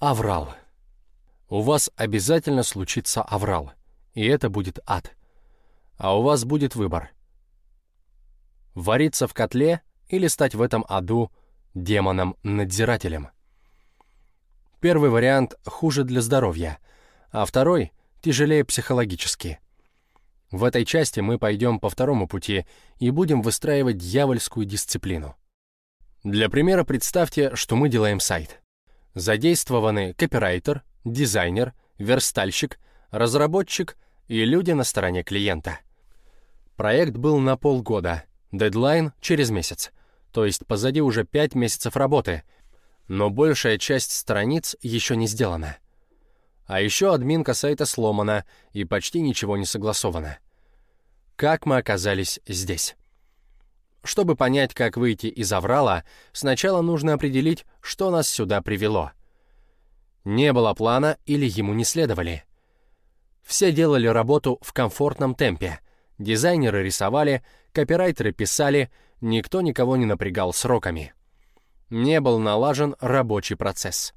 Аврал. У вас обязательно случится аврал, и это будет ад. А у вас будет выбор. Вариться в котле или стать в этом аду демоном-надзирателем. Первый вариант хуже для здоровья, а второй тяжелее психологически. В этой части мы пойдем по второму пути и будем выстраивать дьявольскую дисциплину. Для примера представьте, что мы делаем сайт. Задействованы копирайтер, дизайнер, верстальщик, разработчик и люди на стороне клиента. Проект был на полгода, дедлайн через месяц, то есть позади уже 5 месяцев работы, но большая часть страниц еще не сделана. А еще админка сайта сломана и почти ничего не согласовано. Как мы оказались здесь? Чтобы понять, как выйти из аврала, сначала нужно определить, что нас сюда привело. Не было плана или ему не следовали. Все делали работу в комфортном темпе. Дизайнеры рисовали, копирайтеры писали, никто никого не напрягал сроками. Не был налажен рабочий процесс.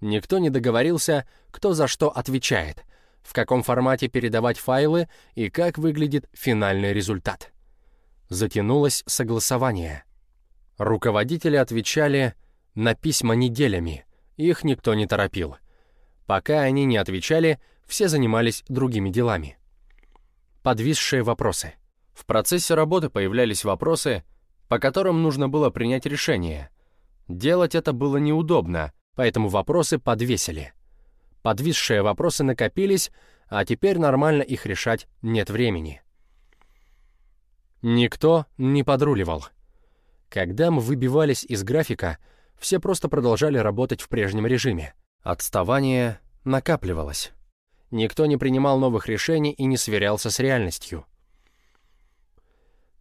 Никто не договорился, кто за что отвечает, в каком формате передавать файлы и как выглядит финальный результат. Затянулось согласование. Руководители отвечали на письма неделями, их никто не торопил. Пока они не отвечали, все занимались другими делами. Подвисшие вопросы. В процессе работы появлялись вопросы, по которым нужно было принять решение. Делать это было неудобно, поэтому вопросы подвесили. Подвисшие вопросы накопились, а теперь нормально их решать нет времени. Никто не подруливал. Когда мы выбивались из графика, все просто продолжали работать в прежнем режиме. Отставание накапливалось. Никто не принимал новых решений и не сверялся с реальностью.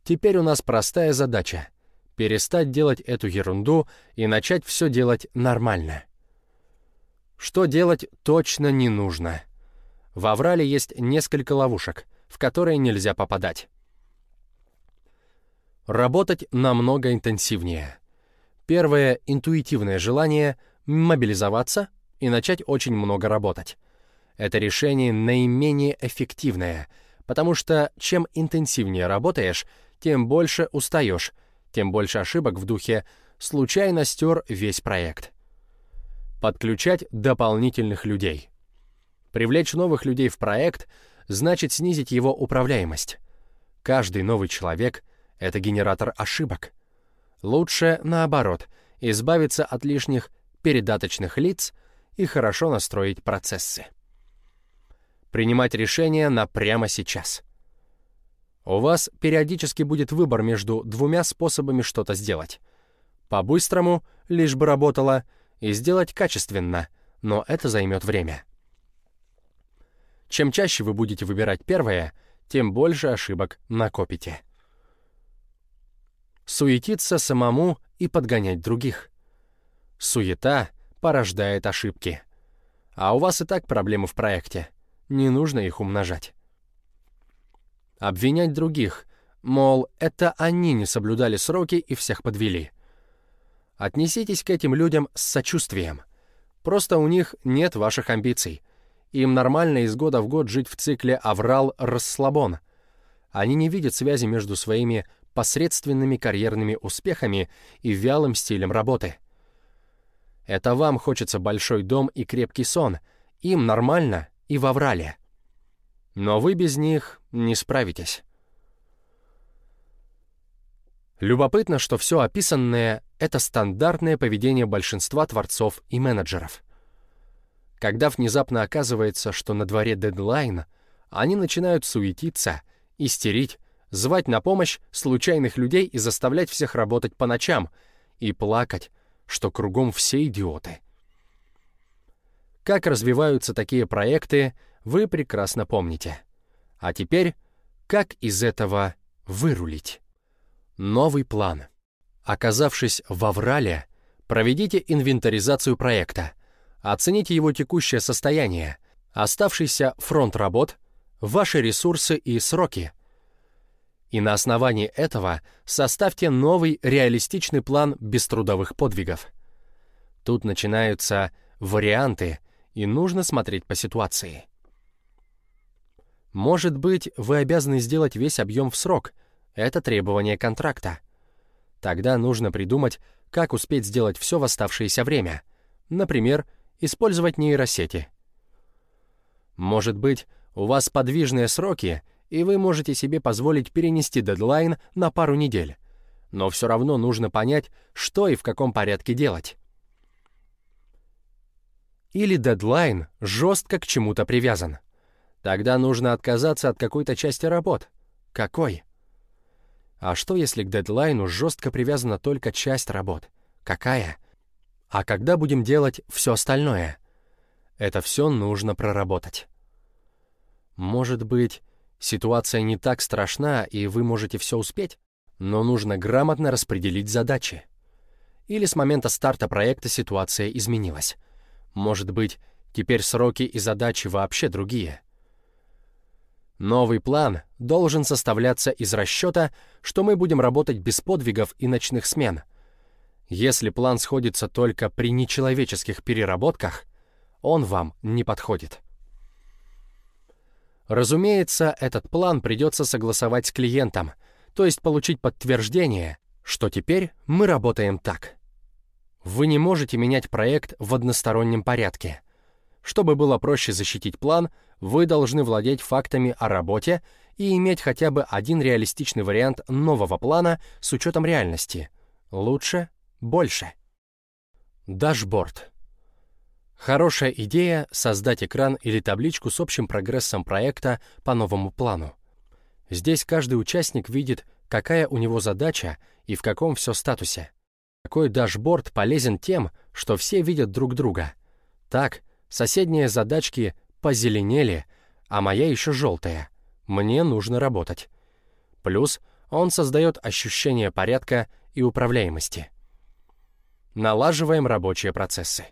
Теперь у нас простая задача — перестать делать эту ерунду и начать все делать нормально. Что делать точно не нужно. В Аврале есть несколько ловушек, в которые нельзя попадать. Работать намного интенсивнее. Первое — интуитивное желание мобилизоваться и начать очень много работать. Это решение наименее эффективное, потому что чем интенсивнее работаешь, тем больше устаешь, тем больше ошибок в духе «случайно стер весь проект». Подключать дополнительных людей. Привлечь новых людей в проект значит снизить его управляемость. Каждый новый человек — это генератор ошибок. Лучше, наоборот, избавиться от лишних передаточных лиц и хорошо настроить процессы. Принимать решения на прямо сейчас. У вас периодически будет выбор между двумя способами что-то сделать. По-быстрому, лишь бы работало, и сделать качественно, но это займет время. Чем чаще вы будете выбирать первое, тем больше ошибок накопите суетиться самому и подгонять других. Суета порождает ошибки. А у вас и так проблемы в проекте. Не нужно их умножать. Обвинять других, мол, это они не соблюдали сроки и всех подвели. Отнеситесь к этим людям с сочувствием. Просто у них нет ваших амбиций. Им нормально из года в год жить в цикле аврал-расслабон. Они не видят связи между своими посредственными карьерными успехами и вялым стилем работы. Это вам хочется большой дом и крепкий сон, им нормально и в аврале. Но вы без них не справитесь. Любопытно, что все описанное — это стандартное поведение большинства творцов и менеджеров. Когда внезапно оказывается, что на дворе дедлайн, они начинают суетиться, истерить, звать на помощь случайных людей и заставлять всех работать по ночам, и плакать, что кругом все идиоты. Как развиваются такие проекты, вы прекрасно помните. А теперь, как из этого вырулить? Новый план. Оказавшись в Аврале, проведите инвентаризацию проекта, оцените его текущее состояние, оставшийся фронт работ, ваши ресурсы и сроки — и на основании этого составьте новый реалистичный план беструдовых подвигов. Тут начинаются варианты, и нужно смотреть по ситуации. Может быть, вы обязаны сделать весь объем в срок. Это требование контракта. Тогда нужно придумать, как успеть сделать все в оставшееся время. Например, использовать нейросети. Может быть, у вас подвижные сроки, и вы можете себе позволить перенести дедлайн на пару недель. Но все равно нужно понять, что и в каком порядке делать. Или дедлайн жестко к чему-то привязан. Тогда нужно отказаться от какой-то части работ. Какой? А что, если к дедлайну жестко привязана только часть работ? Какая? А когда будем делать все остальное? Это все нужно проработать. Может быть, ситуация не так страшна, и вы можете все успеть, но нужно грамотно распределить задачи. Или с момента старта проекта ситуация изменилась. Может быть, теперь сроки и задачи вообще другие. Новый план должен составляться из расчета, что мы будем работать без подвигов и ночных смен. Если план сходится только при нечеловеческих переработках, он вам не подходит. Разумеется, этот план придется согласовать с клиентом, то есть получить подтверждение, что теперь мы работаем так. Вы не можете менять проект в одностороннем порядке. Чтобы было проще защитить план, вы должны владеть фактами о работе и иметь хотя бы один реалистичный вариант нового плана с учетом реальности. Лучше — больше. Дашборд. Хорошая идея — создать экран или табличку с общим прогрессом проекта по новому плану. Здесь каждый участник видит, какая у него задача и в каком все статусе. Такой дашборд полезен тем, что все видят друг друга. Так, соседние задачки позеленели, а моя еще желтая. Мне нужно работать. Плюс он создает ощущение порядка и управляемости. Налаживаем рабочие процессы.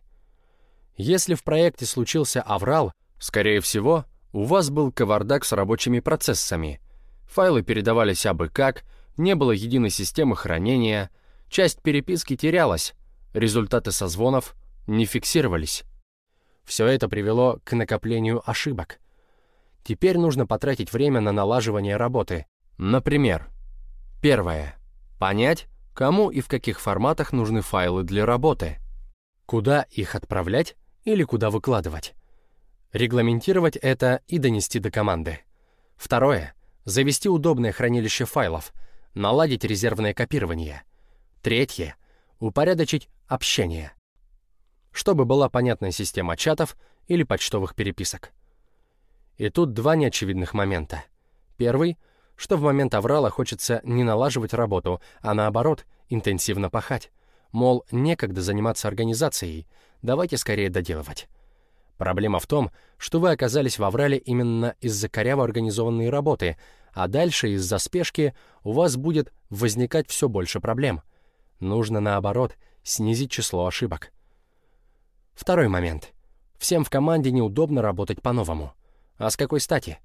Если в проекте случился аврал, скорее всего, у вас был кавардак с рабочими процессами. Файлы передавались абы как, не было единой системы хранения, часть переписки терялась, результаты созвонов не фиксировались. Все это привело к накоплению ошибок. Теперь нужно потратить время на налаживание работы. Например, первое. Понять, кому и в каких форматах нужны файлы для работы. Куда их отправлять или куда выкладывать. Регламентировать это и донести до команды. Второе. Завести удобное хранилище файлов, наладить резервное копирование. Третье. Упорядочить общение. Чтобы была понятная система чатов или почтовых переписок. И тут два неочевидных момента. Первый, что в момент аврала хочется не налаживать работу, а наоборот, интенсивно пахать. Мол, некогда заниматься организацией, давайте скорее доделывать. Проблема в том, что вы оказались в аврале именно из-за коряво организованной работы, а дальше из-за спешки у вас будет возникать все больше проблем. Нужно, наоборот, снизить число ошибок. Второй момент. Всем в команде неудобно работать по-новому. А с какой стати?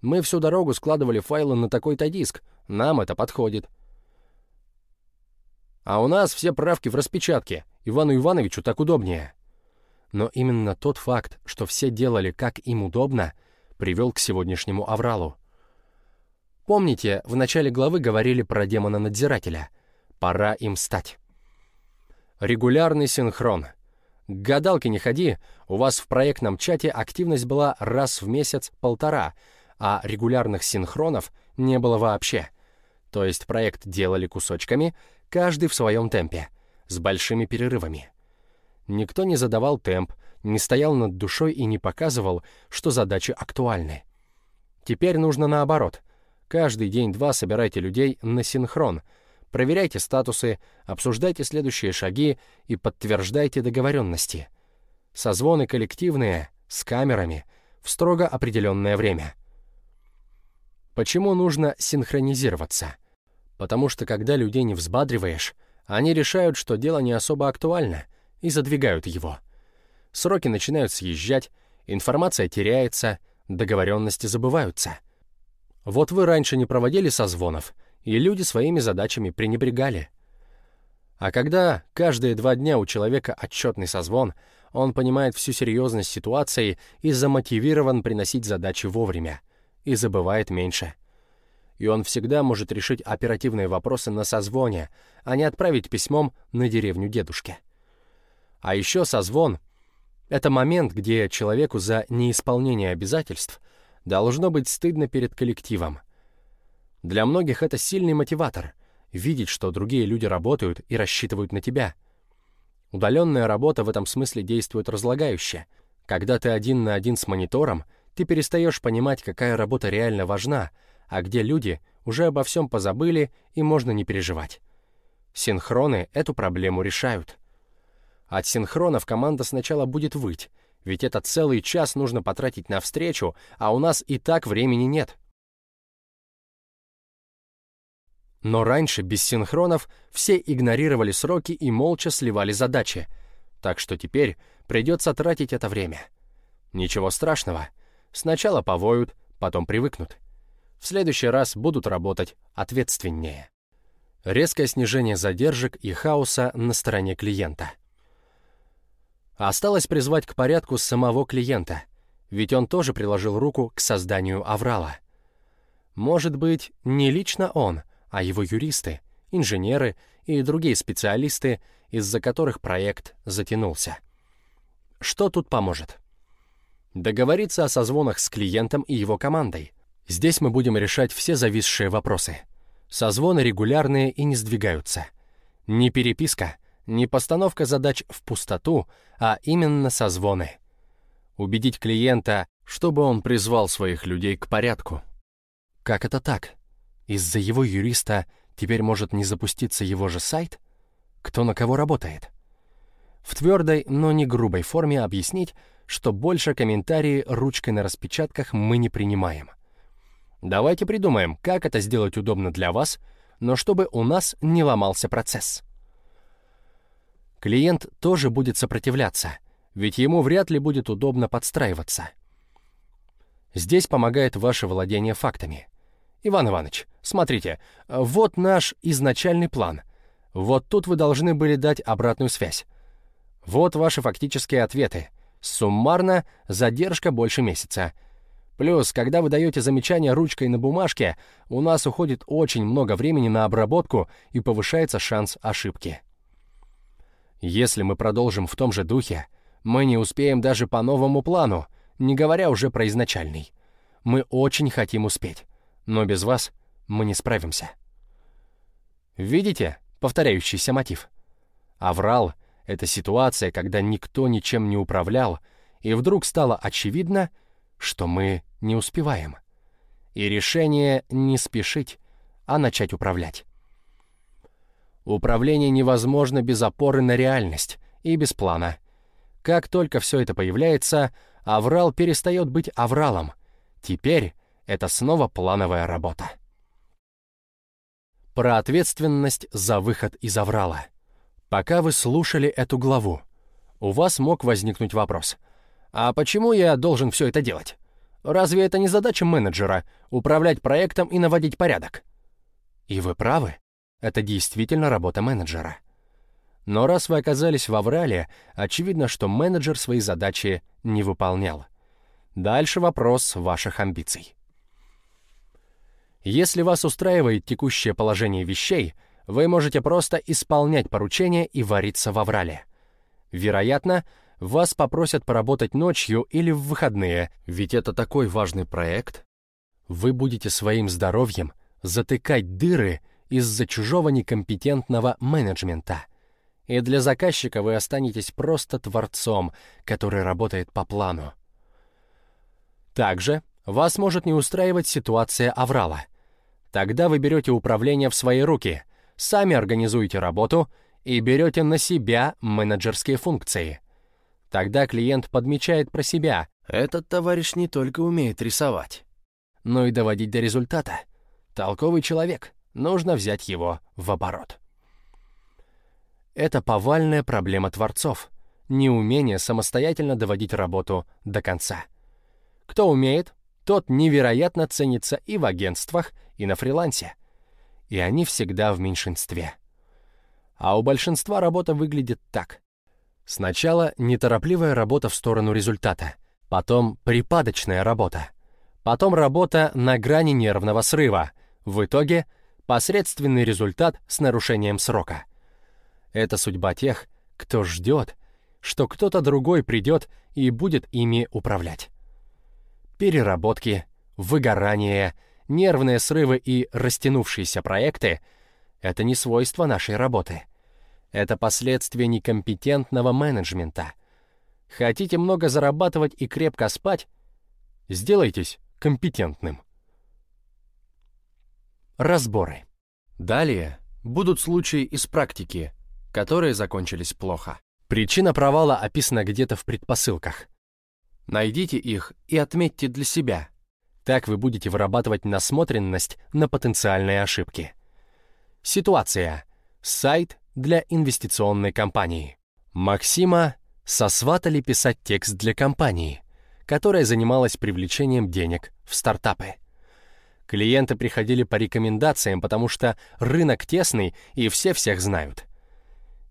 Мы всю дорогу складывали файлы на такой-то диск. Нам это подходит. А у нас все правки в распечатке. Ивану Ивановичу так удобнее. Но именно тот факт, что все делали как им удобно, привел к сегодняшнему авралу. Помните, в начале главы говорили про демона-надзирателя. Пора им стать. Регулярный синхрон. К гадалке не ходи, у вас в проектном чате активность была раз в месяц-полтора, а регулярных синхронов не было вообще. То есть проект делали кусочками, каждый в своем темпе, с большими перерывами. Никто не задавал темп, не стоял над душой и не показывал, что задачи актуальны. Теперь нужно наоборот. Каждый день-два собирайте людей на синхрон, проверяйте статусы, обсуждайте следующие шаги и подтверждайте договоренности. Созвоны коллективные, с камерами, в строго определенное время. Почему нужно синхронизироваться? Потому что когда людей не взбадриваешь, они решают, что дело не особо актуально, и задвигают его. Сроки начинают съезжать, информация теряется, договоренности забываются. Вот вы раньше не проводили созвонов, и люди своими задачами пренебрегали. А когда каждые два дня у человека отчетный созвон, он понимает всю серьезность ситуации и замотивирован приносить задачи вовремя, и забывает меньше. И он всегда может решить оперативные вопросы на созвоне, а не отправить письмом на деревню дедушки. А еще созвон — это момент, где человеку за неисполнение обязательств должно быть стыдно перед коллективом. Для многих это сильный мотиватор — видеть, что другие люди работают и рассчитывают на тебя. Удаленная работа в этом смысле действует разлагающе. Когда ты один на один с монитором, ты перестаешь понимать, какая работа реально важна, а где люди уже обо всем позабыли и можно не переживать. Синхроны эту проблему решают. От синхронов команда сначала будет выть, ведь это целый час нужно потратить на встречу, а у нас и так времени нет. Но раньше без синхронов все игнорировали сроки и молча сливали задачи, так что теперь придется тратить это время. Ничего страшного. Сначала повоют, потом привыкнут. В следующий раз будут работать ответственнее. Резкое снижение задержек и хаоса на стороне клиента. Осталось призвать к порядку самого клиента, ведь он тоже приложил руку к созданию аврала. Может быть, не лично он — а его юристы, инженеры и другие специалисты, из-за которых проект затянулся. Что тут поможет? Договориться о созвонах с клиентом и его командой. Здесь мы будем решать все зависшие вопросы. Созвоны регулярные и не сдвигаются. Не переписка, не постановка задач в пустоту, а именно созвоны. Убедить клиента, чтобы он призвал своих людей к порядку. Как это так? Из-за его юриста теперь может не запуститься его же сайт? Кто на кого работает? В твердой, но не грубой форме объяснить, что больше комментарии ручкой на распечатках мы не принимаем. Давайте придумаем, как это сделать удобно для вас, но чтобы у нас не ломался процесс. Клиент тоже будет сопротивляться, ведь ему вряд ли будет удобно подстраиваться. Здесь помогает ваше владение фактами. Иван Иванович, смотрите, вот наш изначальный план. Вот тут вы должны были дать обратную связь. Вот ваши фактические ответы. Суммарно задержка больше месяца. Плюс, когда вы даете замечания ручкой на бумажке, у нас уходит очень много времени на обработку и повышается шанс ошибки. Если мы продолжим в том же духе, мы не успеем даже по новому плану, не говоря уже про изначальный. Мы очень хотим успеть но без вас мы не справимся. Видите повторяющийся мотив? Аврал — это ситуация, когда никто ничем не управлял, и вдруг стало очевидно, что мы не успеваем. И решение не спешить, а начать управлять. Управление невозможно без опоры на реальность и без плана. Как только все это появляется, аврал перестает быть авралом. Теперь это снова плановая работа. Про ответственность за выход из аврала. Пока вы слушали эту главу, у вас мог возникнуть вопрос. А почему я должен все это делать? Разве это не задача менеджера — управлять проектом и наводить порядок? И вы правы. Это действительно работа менеджера. Но раз вы оказались в аврале, очевидно, что менеджер свои задачи не выполнял. Дальше вопрос ваших амбиций. Если вас устраивает текущее положение вещей, вы можете просто исполнять поручения и вариться в аврале. Вероятно, вас попросят поработать ночью или в выходные, ведь это такой важный проект. Вы будете своим здоровьем затыкать дыры из-за чужого некомпетентного менеджмента. И для заказчика вы останетесь просто творцом, который работает по плану. Также вас может не устраивать ситуация аврала — Тогда вы берете управление в свои руки, сами организуете работу и берете на себя менеджерские функции. Тогда клиент подмечает про себя. Этот товарищ не только умеет рисовать, но и доводить до результата. Толковый человек, нужно взять его в оборот. Это повальная проблема творцов, неумение самостоятельно доводить работу до конца. Кто умеет, тот невероятно ценится и в агентствах, и на фрилансе. И они всегда в меньшинстве. А у большинства работа выглядит так. Сначала неторопливая работа в сторону результата, потом припадочная работа, потом работа на грани нервного срыва, в итоге посредственный результат с нарушением срока. Это судьба тех, кто ждет, что кто-то другой придет и будет ими управлять. Переработки, выгорание, нервные срывы и растянувшиеся проекты — это не свойство нашей работы — это последствия некомпетентного менеджмента. Хотите много зарабатывать и крепко спать? Сделайтесь компетентным. Разборы. Далее будут случаи из практики, которые закончились плохо. Причина провала описана где-то в предпосылках. Найдите их и отметьте для себя. Так вы будете вырабатывать насмотренность на потенциальные ошибки. Ситуация. Сайт для инвестиционной компании. Максима сосватали писать текст для компании, которая занималась привлечением денег в стартапы. Клиенты приходили по рекомендациям, потому что рынок тесный и все всех знают.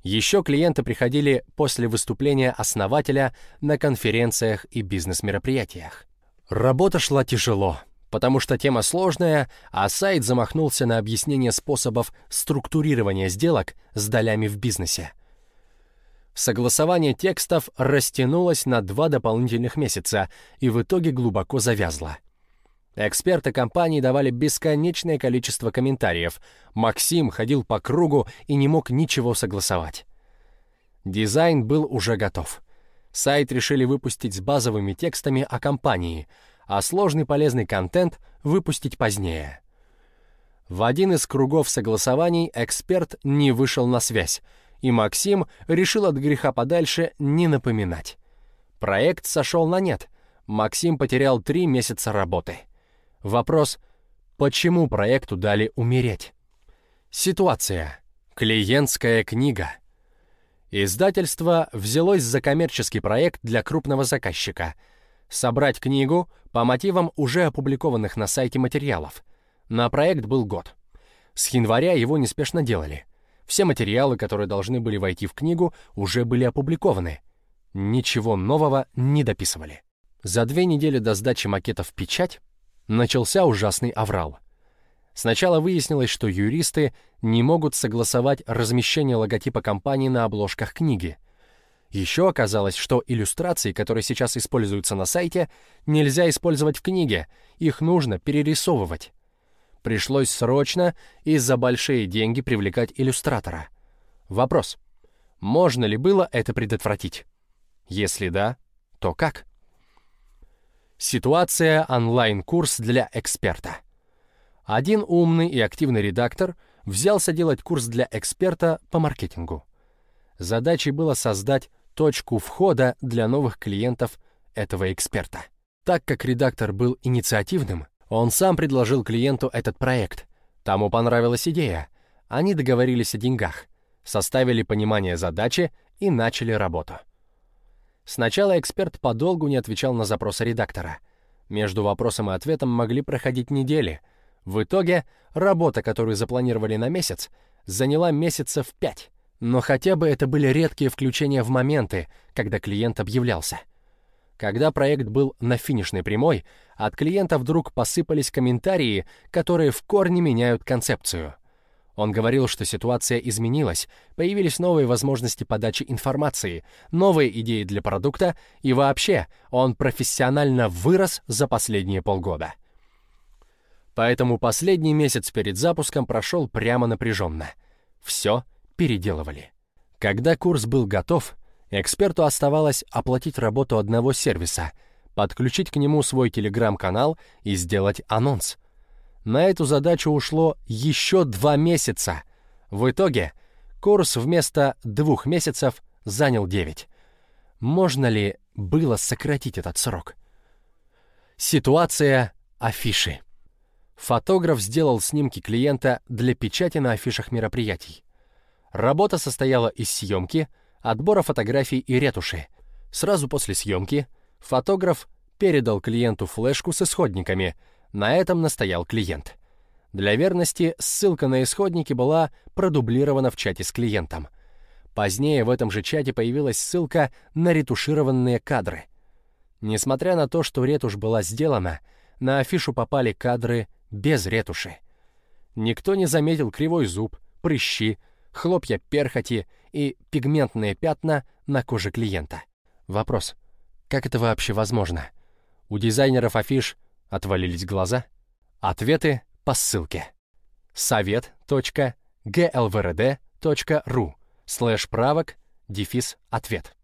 Еще клиенты приходили после выступления основателя на конференциях и бизнес-мероприятиях. Работа шла тяжело — потому что тема сложная, а сайт замахнулся на объяснение способов структурирования сделок с долями в бизнесе. Согласование текстов растянулось на два дополнительных месяца и в итоге глубоко завязло. Эксперты компании давали бесконечное количество комментариев. Максим ходил по кругу и не мог ничего согласовать. Дизайн был уже готов. Сайт решили выпустить с базовыми текстами о компании — а сложный полезный контент выпустить позднее. В один из кругов согласований эксперт не вышел на связь, и Максим решил от греха подальше не напоминать. Проект сошел на нет. Максим потерял три месяца работы. Вопрос, почему проекту дали умереть? Ситуация. Клиентская книга. Издательство взялось за коммерческий проект для крупного заказчика — собрать книгу по мотивам уже опубликованных на сайте материалов. На проект был год. С января его неспешно делали. Все материалы, которые должны были войти в книгу, уже были опубликованы. Ничего нового не дописывали. За две недели до сдачи макета в печать начался ужасный аврал. Сначала выяснилось, что юристы не могут согласовать размещение логотипа компании на обложках книги. Еще оказалось, что иллюстрации, которые сейчас используются на сайте, нельзя использовать в книге, их нужно перерисовывать. Пришлось срочно и за большие деньги привлекать иллюстратора. Вопрос. Можно ли было это предотвратить? Если да, то как? Ситуация онлайн-курс для эксперта. Один умный и активный редактор взялся делать курс для эксперта по маркетингу. Задачей было создать точку входа для новых клиентов этого эксперта. Так как редактор был инициативным, он сам предложил клиенту этот проект. Тому понравилась идея. Они договорились о деньгах, составили понимание задачи и начали работу. Сначала эксперт подолгу не отвечал на запросы редактора. Между вопросом и ответом могли проходить недели. В итоге работа, которую запланировали на месяц, заняла месяцев пять. Но хотя бы это были редкие включения в моменты, когда клиент объявлялся. Когда проект был на финишной прямой, от клиента вдруг посыпались комментарии, которые в корне меняют концепцию. Он говорил, что ситуация изменилась, появились новые возможности подачи информации, новые идеи для продукта, и вообще он профессионально вырос за последние полгода. Поэтому последний месяц перед запуском прошел прямо напряженно. Все переделывали. Когда курс был готов, эксперту оставалось оплатить работу одного сервиса, подключить к нему свой телеграм-канал и сделать анонс. На эту задачу ушло еще два месяца. В итоге курс вместо двух месяцев занял девять. Можно ли было сократить этот срок? Ситуация афиши. Фотограф сделал снимки клиента для печати на афишах мероприятий. Работа состояла из съемки, отбора фотографий и ретуши. Сразу после съемки фотограф передал клиенту флешку с исходниками. На этом настоял клиент. Для верности ссылка на исходники была продублирована в чате с клиентом. Позднее в этом же чате появилась ссылка на ретушированные кадры. Несмотря на то, что ретушь была сделана, на афишу попали кадры без ретуши. Никто не заметил кривой зуб, прыщи, хлопья перхоти и пигментные пятна на коже клиента. Вопрос. Как это вообще возможно? У дизайнеров афиш отвалились глаза? Ответы по ссылке совет.glvrd.ru слэш правок дефис ответ.